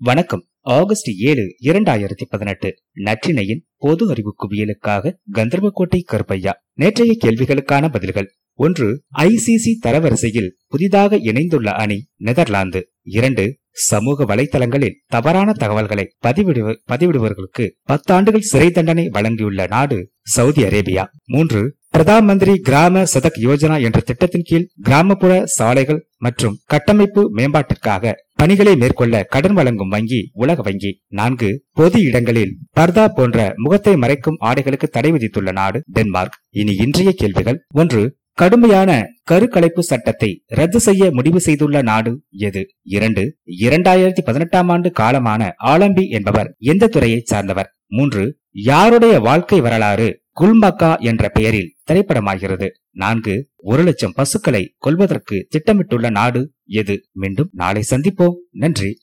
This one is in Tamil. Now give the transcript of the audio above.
வணக்கம். ஆகஸ்ட் ஏழு இரண்டாயிரத்தி பதினெட்டு. நற்றினையின் பொது அறிவு குவியலுக்காக கந்தர்வக்கோட்டை கருப்பையா. நேற்றைய கேள்விகளுக்கான பதில்கள். ஒன்று ஐசிசி தரவரிசையில் புதிதாக இணைந்துள்ள அணி நெதர்லாந்து. இரண்டு சமூக வலைதளங்களில் தவறான தகவல்களை பதிவிடுவ பதிவிடுவர்களுக்கு பத்தாண்டுகள் சிறை தண்டனை வழங்கியுள்ள நாடு சவுதி அரேபியா. மூன்று பிரதான் மந்திரி கிராம சதக் யோஜனா என்ற திட்டத்தின் கீழ் கிராமப்புற சாலைகள் மற்றும் கட்டமைப்பு மேம்பாட்டிற்காக பணிகளை மேற்கொள்ள கடன் வழங்கும் வங்கி உலக வங்கி. நான்கு பொது இடங்களில் பர்தா போன்ற முகத்தை மறைக்கும் ஆடைகளுக்கு தடை விதித்துள்ள நாடு டென்மார்க். இனி இன்றைய கேள்விகள். ஒன்று கடுமையான கருக்கலைப்பு சட்டத்தை ரத்து செய்ய முடிவு செய்துள்ள நாடு எது? இரண்டு இரண்டாயிரத்தி பதினெட்டாம் ஆண்டு காலமான ஆலம்பி என்பவர் எந்த துறையை சார்ந்தவர்? மூன்று யாருடைய வாழ்க்கை வரலாறு குல்மக்கா என்ற பெயரில் திரைப்படமாகிறது? நான்கு ஒரு லட்சம் பசுக்களை கொல்வதற்கு திட்டமிட்டுள்ள நாடு எது மீண்டும் நாளை சந்திப்போம். நன்றி.